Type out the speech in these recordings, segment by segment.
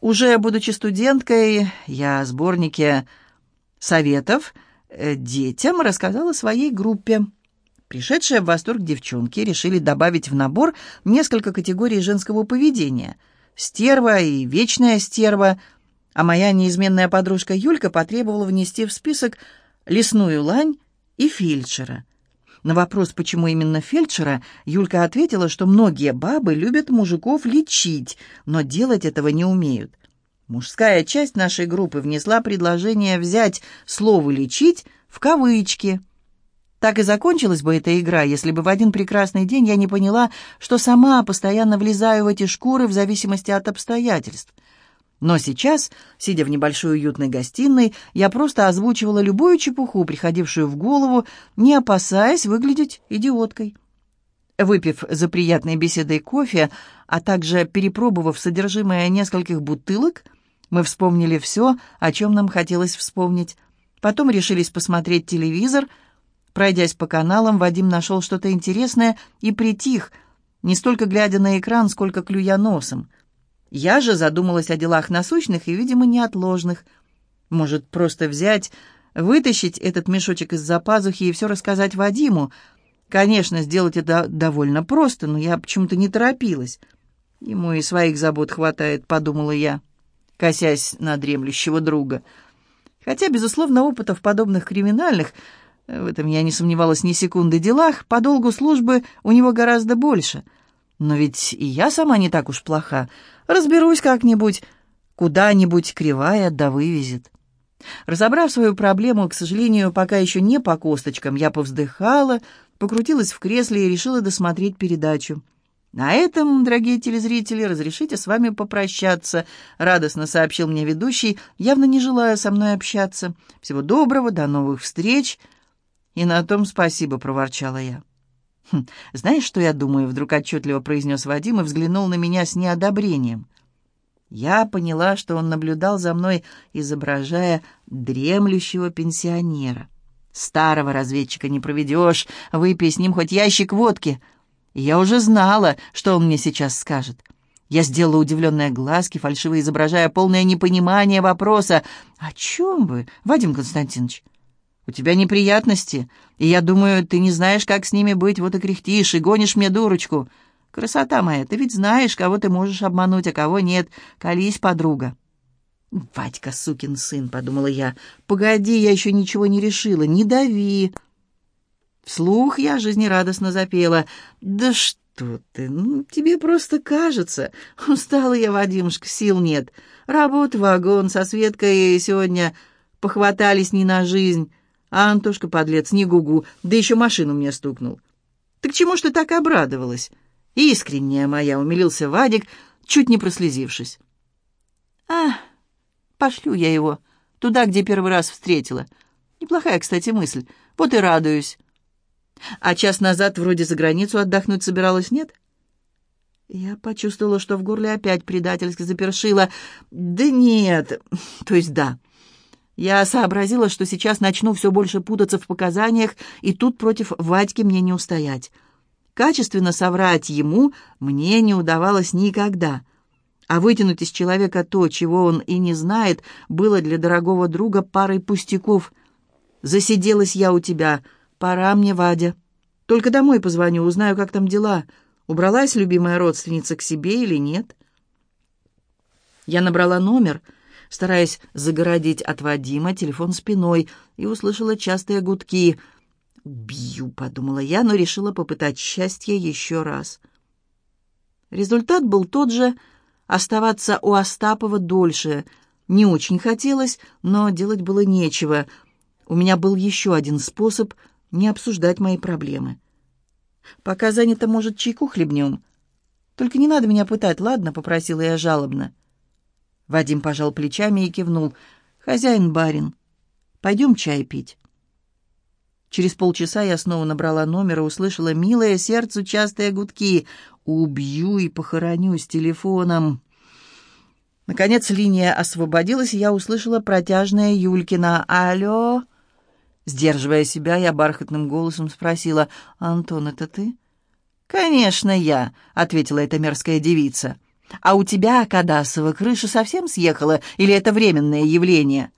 Уже будучи студенткой, я сборники советов э, детям рассказала своей группе. Пришедшие в восторг девчонки решили добавить в набор несколько категорий женского поведения. Стерва и вечная стерва, а моя неизменная подружка Юлька потребовала внести в список лесную лань и фельдшера. На вопрос, почему именно фельдшера, Юлька ответила, что многие бабы любят мужиков лечить, но делать этого не умеют. Мужская часть нашей группы внесла предложение взять слово «лечить» в кавычки. Так и закончилась бы эта игра, если бы в один прекрасный день я не поняла, что сама постоянно влезаю в эти шкуры в зависимости от обстоятельств. Но сейчас, сидя в небольшой уютной гостиной, я просто озвучивала любую чепуху, приходившую в голову, не опасаясь выглядеть идиоткой. Выпив за приятной беседой кофе, а также перепробовав содержимое нескольких бутылок, мы вспомнили все, о чем нам хотелось вспомнить. Потом решились посмотреть телевизор. Пройдясь по каналам, Вадим нашел что-то интересное и притих, не столько глядя на экран, сколько клюя носом — я же задумалась о делах насущных и, видимо, неотложных. Может, просто взять, вытащить этот мешочек из-за пазухи и все рассказать Вадиму. Конечно, сделать это довольно просто, но я почему-то не торопилась. Ему и своих забот хватает, подумала я, косясь на дремлющего друга. Хотя, безусловно, опыта в подобных криминальных, в этом я не сомневалась ни секунды, делах, по долгу службы у него гораздо больше. Но ведь и я сама не так уж плоха. Разберусь как-нибудь, куда-нибудь кривая да вывезет. Разобрав свою проблему, к сожалению, пока еще не по косточкам, я повздыхала, покрутилась в кресле и решила досмотреть передачу. «На этом, дорогие телезрители, разрешите с вами попрощаться», — радостно сообщил мне ведущий, явно не желая со мной общаться. «Всего доброго, до новых встреч». «И на том спасибо», — проворчала я. «Хм, «Знаешь, что я думаю?» — вдруг отчетливо произнес Вадим и взглянул на меня с неодобрением. Я поняла, что он наблюдал за мной, изображая дремлющего пенсионера. «Старого разведчика не проведешь, выпей с ним хоть ящик водки». я уже знала, что он мне сейчас скажет. Я сделала удивленные глазки, фальшиво изображая полное непонимание вопроса. «О чем вы, Вадим Константинович?» У тебя неприятности, и я думаю, ты не знаешь, как с ними быть, вот и кряхтишь, и гонишь мне дурочку. Красота моя, ты ведь знаешь, кого ты можешь обмануть, а кого нет. Колись, подруга». «Вадька, сукин сын», — подумала я. «Погоди, я еще ничего не решила, не дави». Вслух я жизнерадостно запела. «Да что ты, ну, тебе просто кажется. Устала я, Вадимушка, сил нет. Работа, вагон, со Светкой сегодня похватались не на жизнь». А Антошка, подлец, не гугу, да еще машину мне стукнул. «Ты к чему ж ты так обрадовалась?» «Искренняя моя», — умилился Вадик, чуть не прослезившись. «А, пошлю я его туда, где первый раз встретила. Неплохая, кстати, мысль. Вот и радуюсь. А час назад вроде за границу отдохнуть собиралась, нет?» Я почувствовала, что в горле опять предательски запершила. «Да нет, то есть да». Я сообразила, что сейчас начну все больше путаться в показаниях, и тут против Вадьки мне не устоять. Качественно соврать ему мне не удавалось никогда. А вытянуть из человека то, чего он и не знает, было для дорогого друга парой пустяков. «Засиделась я у тебя. Пора мне, Вадя. Только домой позвоню, узнаю, как там дела. Убралась любимая родственница к себе или нет?» Я набрала номер — стараясь загородить от Вадима телефон спиной, и услышала частые гудки. «Убью», — подумала я, но решила попытать счастье еще раз. Результат был тот же — оставаться у Остапова дольше. Не очень хотелось, но делать было нечего. У меня был еще один способ не обсуждать мои проблемы. «Пока занято, может, чайку хлебнем?» «Только не надо меня пытать, ладно?» — попросила я жалобно. Вадим пожал плечами и кивнул. «Хозяин барин. Пойдем чай пить». Через полчаса я снова набрала номер и услышала милое сердцу частые гудки. «Убью и похороню с телефоном». Наконец линия освободилась, и я услышала протяжное Юлькина «Алло?» Сдерживая себя, я бархатным голосом спросила «Антон, это ты?» «Конечно, я», — ответила эта мерзкая девица. А у тебя, Кадасова, крыша совсем съехала, или это временное явление?»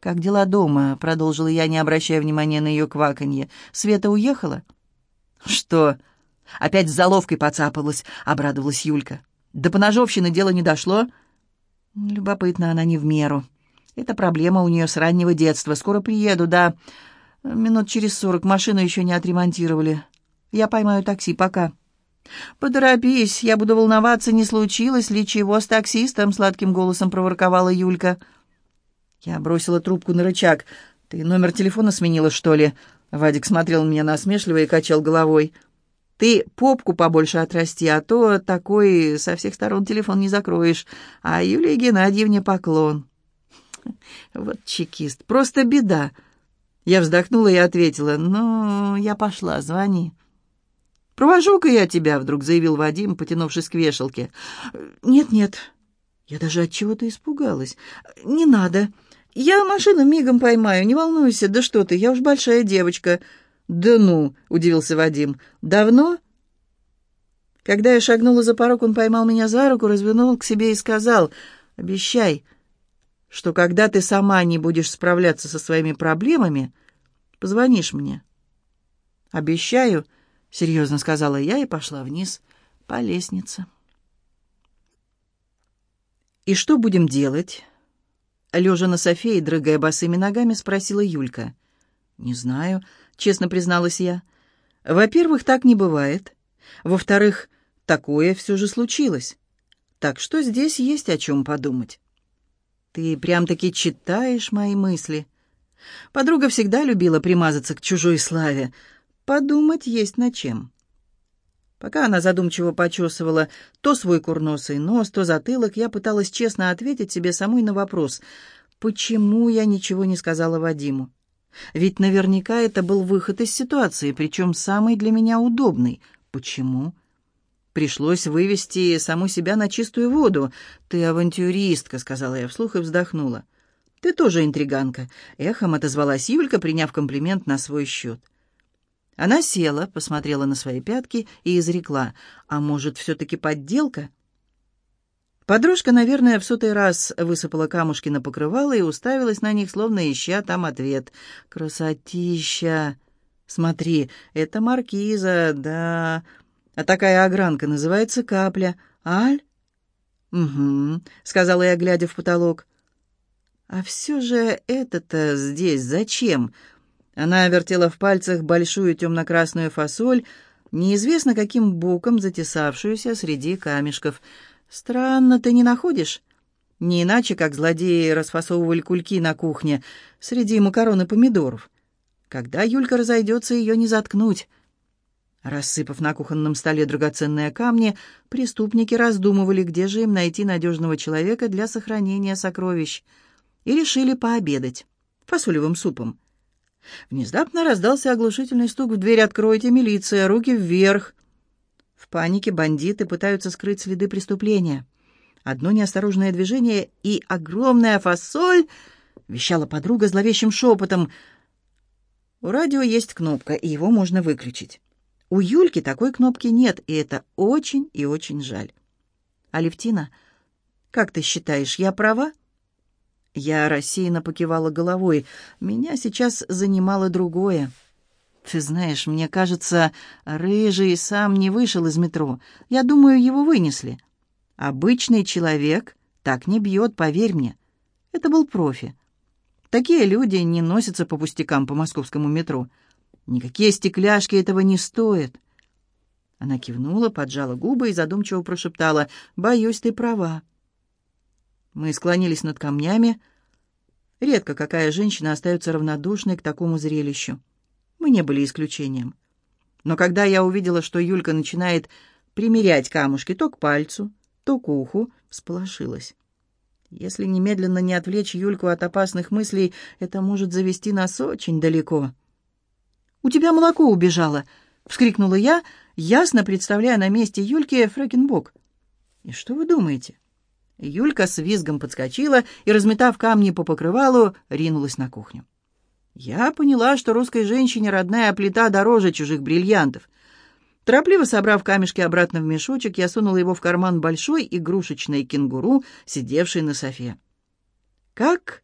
«Как дела дома?» — продолжила я, не обращая внимания на ее кваканье. «Света уехала?» «Что?» «Опять с заловкой поцапалась», — обрадовалась Юлька. «До поножовщины дело не дошло?» Любопытно она не в меру. Это проблема у нее с раннего детства. Скоро приеду, да. Минут через сорок машину еще не отремонтировали. Я поймаю такси, пока. «Поторопись, я буду волноваться, не случилось ли чего с таксистом», — сладким голосом проворковала Юлька. Я бросила трубку на рычаг. «Ты номер телефона сменила, что ли?» Вадик смотрел меня насмешливо и качал головой. «Ты попку побольше отрасти, а то такой со всех сторон телефон не закроешь. А Юлии Геннадьевне поклон». Вот чекист, просто беда. Я вздохнула и ответила, «Ну, я пошла, звони». «Провожу-ка я тебя», — вдруг заявил Вадим, потянувшись к вешалке. «Нет-нет». Я даже от чего-то испугалась. «Не надо. Я машину мигом поймаю, не волнуйся. Да что ты, я уж большая девочка». «Да ну», — удивился Вадим. «Давно?» Когда я шагнула за порог, он поймал меня за руку, развернул к себе и сказал, «Обещай, что когда ты сама не будешь справляться со своими проблемами, позвонишь мне». «Обещаю», — серьезно сказала я и пошла вниз по лестнице. «И что будем делать?» Лежа на софе и дрыгая босыми ногами, спросила Юлька. «Не знаю», — честно призналась я. «Во-первых, так не бывает. Во-вторых, такое все же случилось. Так что здесь есть о чем подумать». Ты прям-таки читаешь мои мысли. Подруга всегда любила примазаться к чужой славе. Подумать есть над чем. Пока она задумчиво почесывала то свой курносый нос, то затылок, я пыталась честно ответить себе самой на вопрос, почему я ничего не сказала Вадиму. Ведь наверняка это был выход из ситуации, причем самый для меня удобный. Почему? Пришлось вывести саму себя на чистую воду. «Ты авантюристка», — сказала я вслух и вздохнула. «Ты тоже интриганка», — эхом отозвалась Юлька, приняв комплимент на свой счет. Она села, посмотрела на свои пятки и изрекла. «А может, все-таки подделка?» Подружка, наверное, в сотый раз высыпала камушки на покрывало и уставилась на них, словно ища там ответ. «Красотища! Смотри, это маркиза, да...» А такая огранка называется капля. Аль? Угу, сказала я, глядя в потолок. А все же это-то здесь зачем? Она вертела в пальцах большую темно-красную фасоль, неизвестно каким боком затесавшуюся среди камешков. Странно ты не находишь? Не иначе, как злодеи расфасовывали кульки на кухне среди макарон и помидоров. Когда Юлька разойдется, ее не заткнуть. Рассыпав на кухонном столе драгоценные камни, преступники раздумывали, где же им найти надежного человека для сохранения сокровищ, и решили пообедать фасолевым супом. Внезапно раздался оглушительный стук в дверь «Откройте, милиция! Руки вверх!» В панике бандиты пытаются скрыть следы преступления. Одно неосторожное движение и огромная фасоль, вещала подруга зловещим шепотом. У радио есть кнопка, и его можно выключить. У Юльки такой кнопки нет, и это очень и очень жаль. Алевтина, как ты считаешь, я права? Я рассеянно покивала головой. Меня сейчас занимало другое. Ты знаешь, мне кажется, Рыжий сам не вышел из метро. Я думаю, его вынесли. Обычный человек так не бьет, поверь мне. Это был профи. Такие люди не носятся по пустякам по московскому метро. Никакие стекляшки этого не стоят. Она кивнула, поджала губы и задумчиво прошептала, «Боюсь, ты права». Мы склонились над камнями. Редко какая женщина остается равнодушной к такому зрелищу. Мы не были исключением. Но когда я увидела, что Юлька начинает примерять камушки то к пальцу, то к уху, всполошилась. Если немедленно не отвлечь Юльку от опасных мыслей, это может завести нас очень далеко. «У тебя молоко убежало!» — вскрикнула я, ясно представляя на месте Юльки Фрэкенбок. «И что вы думаете?» Юлька с визгом подскочила и, разметав камни по покрывалу, ринулась на кухню. Я поняла, что русской женщине родная плита дороже чужих бриллиантов. Торопливо собрав камешки обратно в мешочек, я сунула его в карман большой игрушечной кенгуру, сидевшей на софе. Как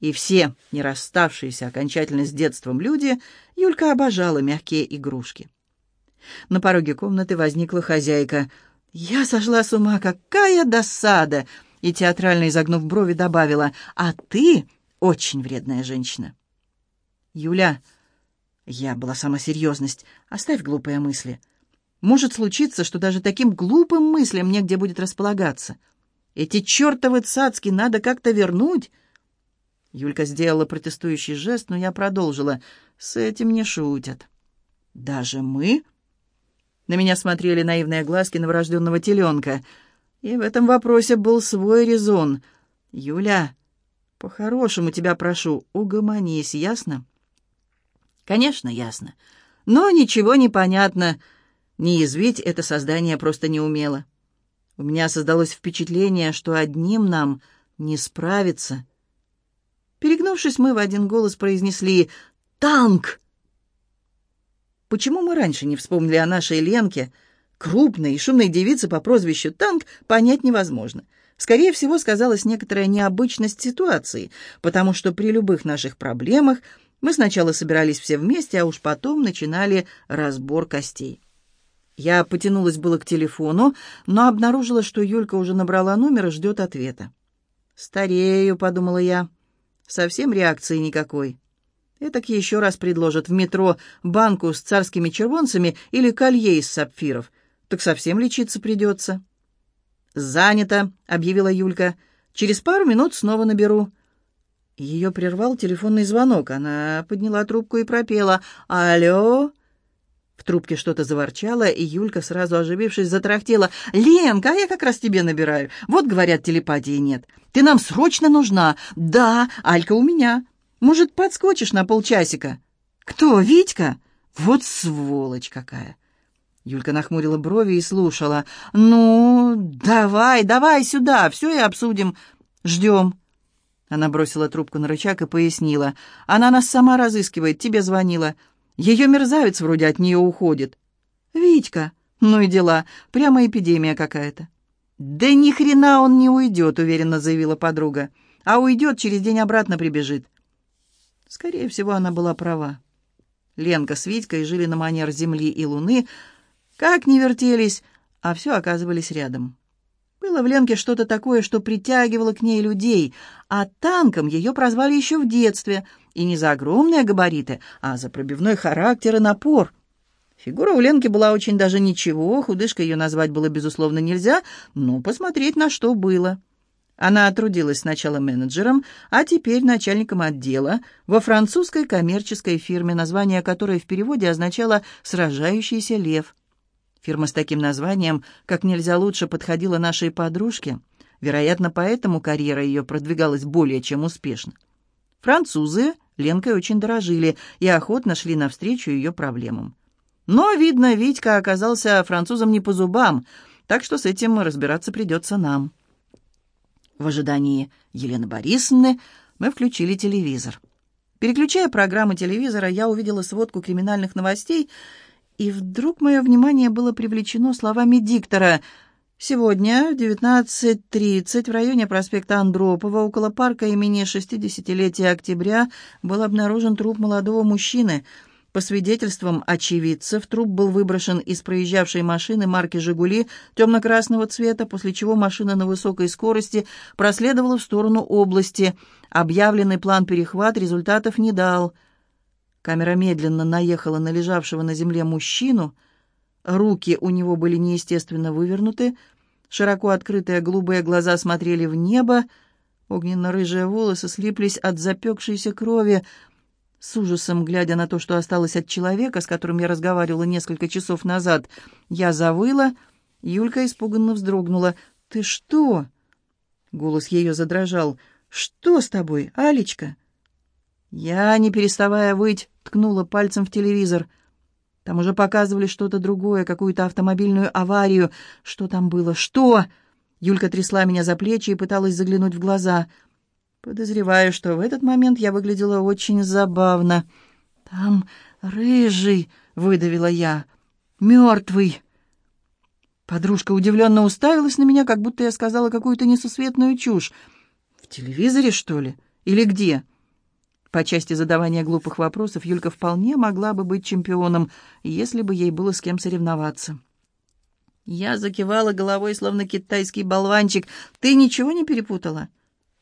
и все, не расставшиеся окончательно с детством люди, Юлька обожала мягкие игрушки. На пороге комнаты возникла хозяйка. «Я сошла с ума, какая досада!» И театрально изогнув брови добавила, «А ты очень вредная женщина». «Юля...» Я была сама серьезность. Оставь глупые мысли. Может случиться, что даже таким глупым мыслям негде будет располагаться. Эти чертовы цацки надо как-то вернуть. Юлька сделала протестующий жест, но я продолжила. С этим не шутят. Даже мы? На меня смотрели наивные глазки новорожденного теленка. И в этом вопросе был свой резон. «Юля, по-хорошему тебя прошу, угомонись, ясно?» Конечно, ясно. Но ничего не понятно. Не язвить это создание просто не умело. У меня создалось впечатление, что одним нам не справиться. Перегнувшись, мы в один голос произнесли «Танк!». Почему мы раньше не вспомнили о нашей Ленке, крупной и шумной девице по прозвищу Танк, понять невозможно. Скорее всего, сказалась некоторая необычность ситуации, потому что при любых наших проблемах – мы сначала собирались все вместе, а уж потом начинали разбор костей. Я потянулась было к телефону, но обнаружила, что Юлька уже набрала номер и ждет ответа. «Старею», — подумала я. «Совсем реакции никакой». Этак еще раз предложат в метро банку с царскими червонцами или колье из сапфиров. Так совсем лечиться придется. «Занято», — объявила Юлька. «Через пару минут снова наберу». Ее прервал телефонный звонок. Она подняла трубку и пропела «Алло?» В трубке что-то заворчало, и Юлька, сразу оживившись, затрахтела. «Ленка, а я как раз тебе набираю. Вот, говорят, телепатии нет. Ты нам срочно нужна. Да, Алька у меня. Может, подскочишь на полчасика?» «Кто, Витька?» «Вот сволочь какая!» Юлька нахмурила брови и слушала. «Ну, давай, давай сюда, все и обсудим. Ждем». Она бросила трубку на рычаг и пояснила. «Она нас сама разыскивает, тебе звонила. Ее мерзавец вроде от нее уходит». «Витька, ну и дела, прямо эпидемия какая-то». «Да ни хрена он не уйдет», — уверенно заявила подруга. «А уйдет, через день обратно прибежит». Скорее всего, она была права. Ленка с Витькой жили на манер земли и луны, как не вертелись, а все оказывались рядом. Было в Ленке что-то такое, что притягивало к ней людей, а танком ее прозвали еще в детстве, и не за огромные габариты, а за пробивной характер и напор. Фигура у Ленки была очень даже ничего, худышкой ее назвать было, безусловно, нельзя, но посмотреть на что было. Она трудилась сначала менеджером, а теперь начальником отдела во французской коммерческой фирме, название которой в переводе означало «сражающийся лев». Фирма с таким названием как нельзя лучше подходила нашей подружке. Вероятно, поэтому карьера ее продвигалась более чем успешно. Французы Ленкой очень дорожили и охотно шли навстречу ее проблемам. Но, видно, Витька оказался французом не по зубам, так что с этим разбираться придется нам. В ожидании Елены Борисовны мы включили телевизор. Переключая программы телевизора, я увидела сводку криминальных новостей — и вдруг мое внимание было привлечено словами диктора. «Сегодня в 19.30 в районе проспекта Андропова около парка имени 60-летия октября был обнаружен труп молодого мужчины. По свидетельствам очевидцев, труп был выброшен из проезжавшей машины марки «Жигули» темно-красного цвета, после чего машина на высокой скорости проследовала в сторону области. Объявленный план перехват результатов не дал – Камера медленно наехала на лежавшего на земле мужчину. Руки у него были неестественно вывернуты, широко открытые голубые глаза смотрели в небо, огненно-рыжие волосы слиплись от запекшейся крови. С ужасом, глядя на то, что осталось от человека, с которым я разговаривала несколько часов назад, я завыла. Юлька испуганно вздрогнула. «Ты что?» Голос ее задрожал. «Что с тобой, Алечка?» Я, не переставая выть, ткнула пальцем в телевизор. Там уже показывали что-то другое, какую-то автомобильную аварию. Что там было? Что? Юлька трясла меня за плечи и пыталась заглянуть в глаза. Подозреваю, что в этот момент я выглядела очень забавно. «Там рыжий», — выдавила я. мертвый». Подружка удивленно уставилась на меня, как будто я сказала какую-то несусветную чушь. «В телевизоре, что ли? Или где?» По части задавания глупых вопросов Юлька вполне могла бы быть чемпионом, если бы ей было с кем соревноваться. Я закивала головой, словно китайский болванчик. «Ты ничего не перепутала?»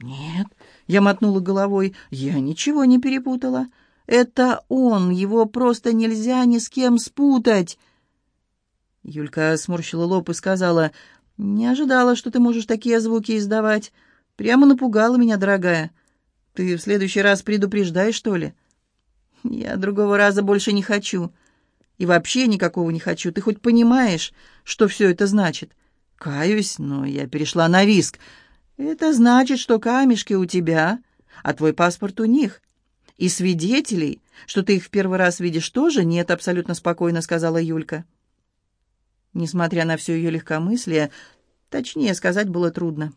«Нет», — я мотнула головой, — «я ничего не перепутала. Это он, его просто нельзя ни с кем спутать». Юлька сморщила лоб и сказала, «Не ожидала, что ты можешь такие звуки издавать. Прямо напугала меня, дорогая. Ты в следующий раз предупреждай, что ли?» «Я другого раза больше не хочу. И вообще никакого не хочу. Ты хоть понимаешь, что все это значит?» «Каюсь, но я перешла на виск. Это значит, что камешки у тебя, а твой паспорт у них. И свидетелей, что ты их в первый раз видишь, тоже нет, абсолютно спокойно сказала Юлька. Несмотря на все ее легкомыслие, точнее сказать было трудно.